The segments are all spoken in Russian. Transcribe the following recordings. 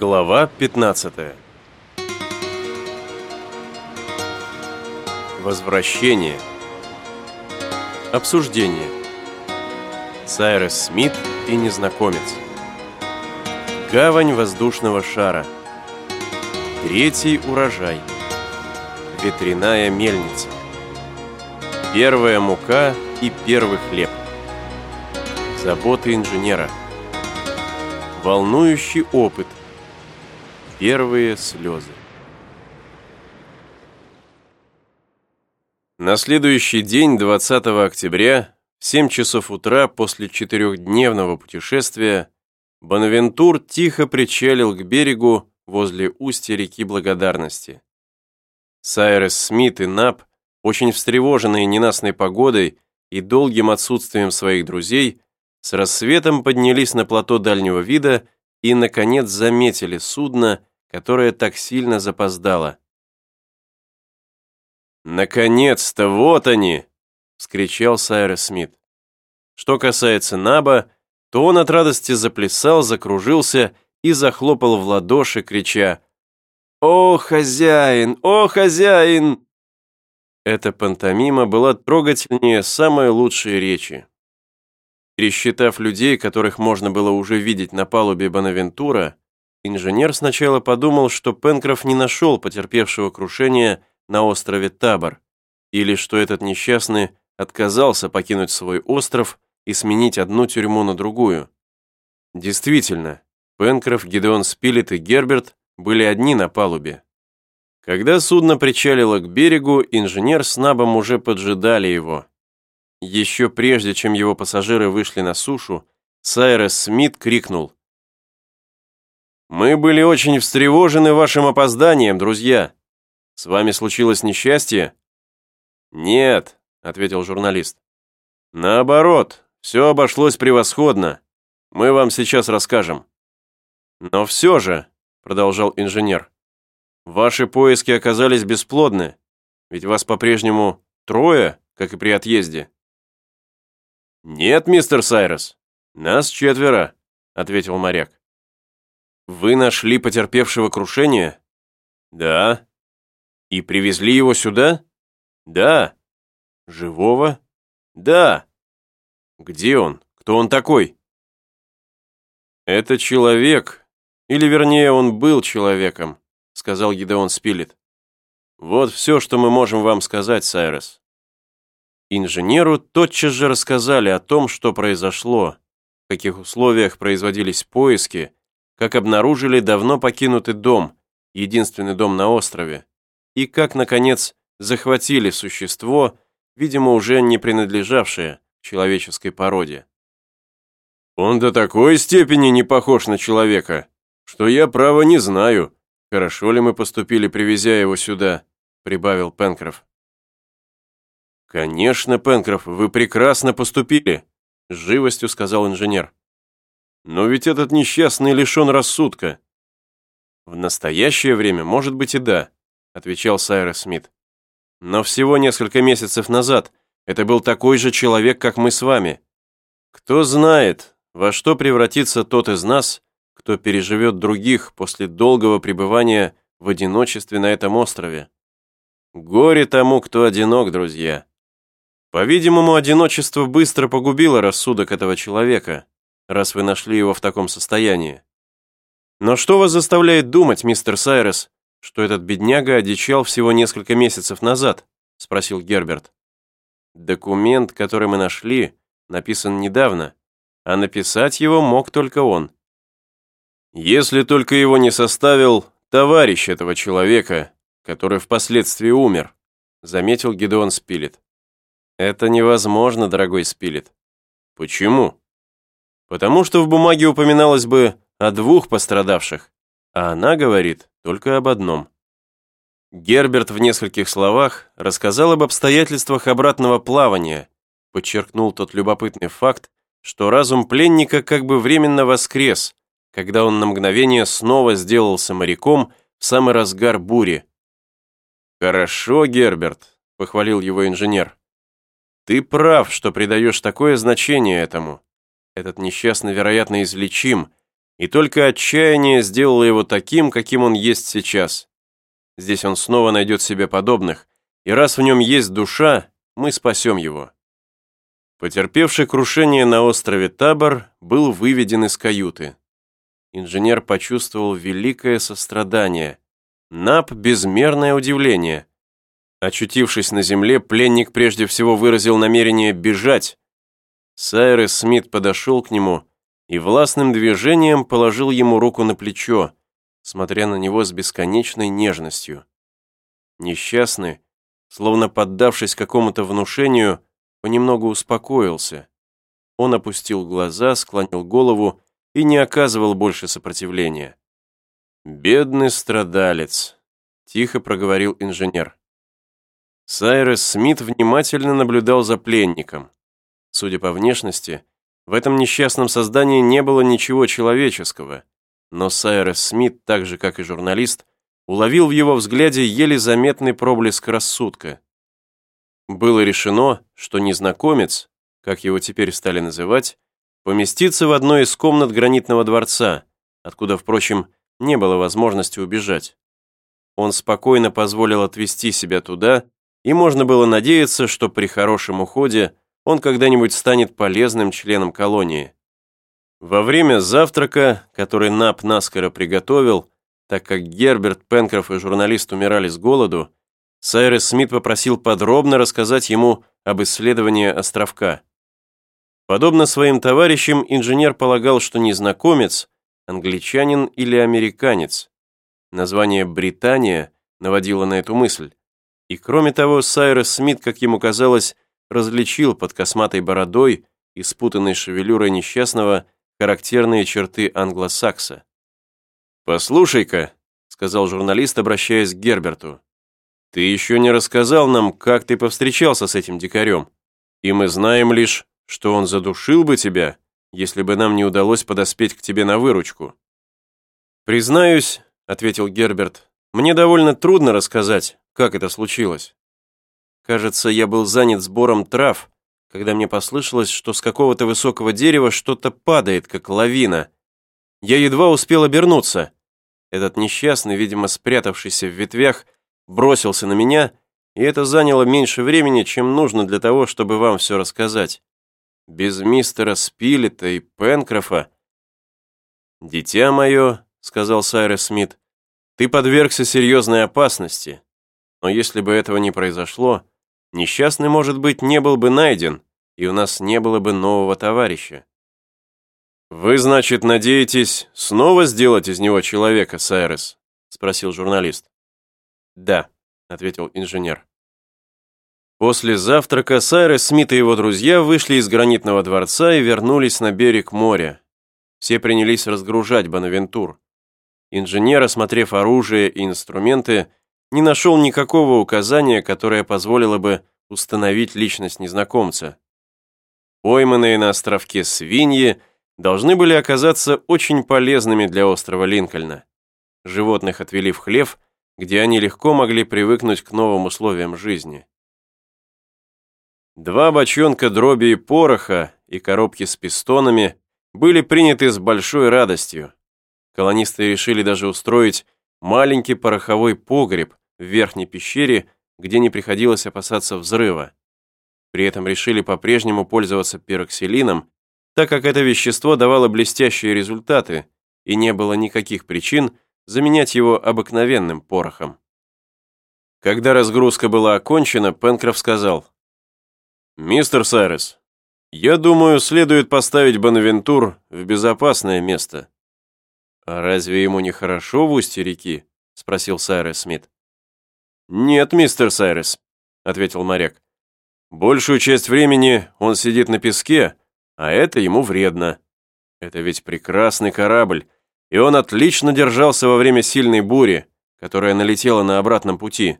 Глава 15 Возвращение. Обсуждение. Сайрес Смит и незнакомец. Гавань воздушного шара. Третий урожай. Ветряная мельница. Первая мука и первый хлеб. Заботы инженера. Волнующий опыт – Первые слезы. На следующий день, 20 октября, в 7 часов утра после четырехдневного путешествия, Бонавентур тихо причалил к берегу возле устья реки Благодарности. Сайрес Смит и Нап, очень встревоженные ненастной погодой и долгим отсутствием своих друзей, с рассветом поднялись на плато дальнего вида и, наконец, заметили судно, которое так сильно запоздало. «Наконец-то, вот они!» — вскричал Сайрес Смит. Что касается Наба, то он от радости заплясал, закружился и захлопал в ладоши, крича «О, хозяин! О, хозяин!» Эта пантомима была трогательнее самой лучшей речи. Пересчитав людей, которых можно было уже видеть на палубе Бонавентура, инженер сначала подумал, что Пенкроф не нашел потерпевшего крушения на острове Табор, или что этот несчастный отказался покинуть свой остров и сменить одну тюрьму на другую. Действительно, Пенкроф, Гидеон Спилет и Герберт были одни на палубе. Когда судно причалило к берегу, инженер с Набом уже поджидали его. Еще прежде, чем его пассажиры вышли на сушу, Сайрес Смит крикнул. «Мы были очень встревожены вашим опозданием, друзья. С вами случилось несчастье?» «Нет», — ответил журналист. «Наоборот, все обошлось превосходно. Мы вам сейчас расскажем». «Но все же», — продолжал инженер, «ваши поиски оказались бесплодны, ведь вас по-прежнему трое, как и при отъезде». «Нет, мистер Сайрес, нас четверо», — ответил моряк. «Вы нашли потерпевшего крушение?» «Да». «И привезли его сюда?» «Да». «Живого?» «Да». «Где он? Кто он такой?» «Это человек, или вернее, он был человеком», сказал Гидеон Спилет. «Вот все, что мы можем вам сказать, Сайрес. Инженеру тотчас же рассказали о том, что произошло, в каких условиях производились поиски, как обнаружили давно покинутый дом, единственный дом на острове, и как, наконец, захватили существо, видимо, уже не принадлежавшее человеческой породе. «Он до такой степени не похож на человека, что я, право, не знаю, хорошо ли мы поступили, привезя его сюда», прибавил Пенкроф. «Конечно, Пенкроф, вы прекрасно поступили», — с живостью сказал инженер. «Но ведь этот несчастный лишен рассудка». «В настоящее время, может быть, и да», — отвечал Сайрес Смит. «Но всего несколько месяцев назад это был такой же человек, как мы с вами. Кто знает, во что превратится тот из нас, кто переживет других после долгого пребывания в одиночестве на этом острове. Горе тому, кто одинок, друзья. По-видимому, одиночество быстро погубило рассудок этого человека, раз вы нашли его в таком состоянии. Но что вас заставляет думать, мистер Сайрес, что этот бедняга одичал всего несколько месяцев назад? Спросил Герберт. Документ, который мы нашли, написан недавно, а написать его мог только он. Если только его не составил товарищ этого человека, который впоследствии умер, заметил Гедеон Спилет. Это невозможно, дорогой Спилет. Почему? Потому что в бумаге упоминалось бы о двух пострадавших, а она говорит только об одном. Герберт в нескольких словах рассказал об обстоятельствах обратного плавания, подчеркнул тот любопытный факт, что разум пленника как бы временно воскрес, когда он на мгновение снова сделался моряком в самый разгар бури. «Хорошо, Герберт», — похвалил его инженер. Ты прав, что придаешь такое значение этому. Этот несчастный, вероятно, излечим, И только отчаяние сделало его таким, каким он есть сейчас. Здесь он снова найдет себе подобных, и раз в нем есть душа, мы спасем его. Потерпевший крушение на острове Табор был выведен из каюты. Инженер почувствовал великое сострадание, Нап – безмерное удивление. Очутившись на земле, пленник прежде всего выразил намерение бежать. Сайрес Смит подошел к нему и властным движением положил ему руку на плечо, смотря на него с бесконечной нежностью. Несчастный, словно поддавшись какому-то внушению, понемногу успокоился. Он опустил глаза, склонил голову и не оказывал больше сопротивления. «Бедный страдалец», — тихо проговорил инженер. Сайрес Смит внимательно наблюдал за пленником. Судя по внешности, в этом несчастном создании не было ничего человеческого, но Сайрес Смит, так же как и журналист, уловил в его взгляде еле заметный проблеск рассудка. Было решено, что незнакомец, как его теперь стали называть, поместится в одной из комнат гранитного дворца, откуда, впрочем, не было возможности убежать. Он спокойно позволил отвести себя туда, и можно было надеяться, что при хорошем уходе он когда-нибудь станет полезным членом колонии. Во время завтрака, который Нап наскоро приготовил, так как Герберт Пенкроф и журналист умирали с голоду, Сайрес Смит попросил подробно рассказать ему об исследовании островка. Подобно своим товарищам, инженер полагал, что незнакомец англичанин или американец. Название «Британия» наводило на эту мысль. И кроме того, Сайрес Смит, как ему казалось, различил под косматой бородой и спутанной шевелюрой несчастного характерные черты англосакса. «Послушай-ка», — сказал журналист, обращаясь к Герберту, «ты еще не рассказал нам, как ты повстречался с этим дикарем, и мы знаем лишь, что он задушил бы тебя, если бы нам не удалось подоспеть к тебе на выручку». «Признаюсь», — ответил Герберт, «мне довольно трудно рассказать, как это случилось. Кажется, я был занят сбором трав, когда мне послышалось, что с какого-то высокого дерева что-то падает, как лавина. Я едва успел обернуться. Этот несчастный, видимо, спрятавшийся в ветвях, бросился на меня, и это заняло меньше времени, чем нужно для того, чтобы вам все рассказать. Без мистера Спилета и Пенкрофа. «Дитя мое», — сказал Сайрес Смит, — «ты подвергся серьезной опасности. Но если бы этого не произошло, несчастный, может быть, не был бы найден, и у нас не было бы нового товарища». «Вы, значит, надеетесь снова сделать из него человека, Сайрес?» — спросил журналист. «Да», — ответил инженер. После завтрака Сайрес Смит и его друзья вышли из гранитного дворца и вернулись на берег моря. Все принялись разгружать Бонавентур. Инженер, осмотрев оружие и инструменты, не нашел никакого указания, которое позволило бы установить личность незнакомца. Пойманные на островке свиньи должны были оказаться очень полезными для острова Линкольна. Животных отвели в хлев, где они легко могли привыкнуть к новым условиям жизни. Два бочонка дроби и пороха и коробки с пистонами были приняты с большой радостью. Колонисты решили даже устроить маленький пороховой погреб в верхней пещере, где не приходилось опасаться взрыва. При этом решили по-прежнему пользоваться пероксилином, так как это вещество давало блестящие результаты и не было никаких причин заменять его обыкновенным порохом. Когда разгрузка была окончена, Пенкроф сказал, «Мистер Сайрес, я думаю, следует поставить Бонавентур в безопасное место». «А разве ему не хорошо в устье реки?» — спросил Сайрес Смит. «Нет, мистер Сайрес», — ответил моряк. «Большую часть времени он сидит на песке, а это ему вредно. Это ведь прекрасный корабль, и он отлично держался во время сильной бури, которая налетела на обратном пути.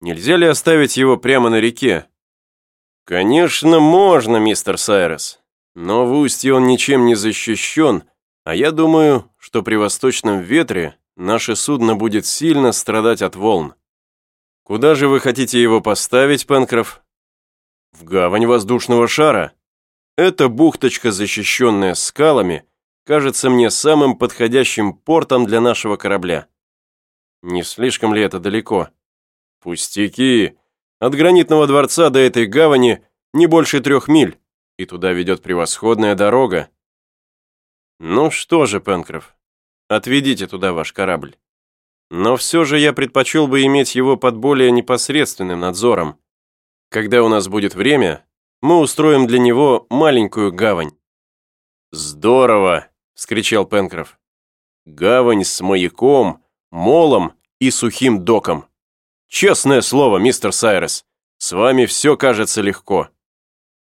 Нельзя ли оставить его прямо на реке, «Конечно, можно, мистер Сайрес. Но в устье он ничем не защищен, а я думаю, что при восточном ветре наше судно будет сильно страдать от волн. Куда же вы хотите его поставить, Пенкроф?» «В гавань воздушного шара. Это бухточка, защищенная скалами, кажется мне самым подходящим портом для нашего корабля. Не слишком ли это далеко? Пустяки. От гранитного дворца до этой гавани не больше трех миль, и туда ведет превосходная дорога. Ну что же, Пенкроф, отведите туда ваш корабль. Но все же я предпочел бы иметь его под более непосредственным надзором. Когда у нас будет время, мы устроим для него маленькую гавань. «Здорово!» — вскричал Пенкроф. «Гавань с маяком, молом и сухим доком. Честное слово, мистер Сайрес, с вами все кажется легко».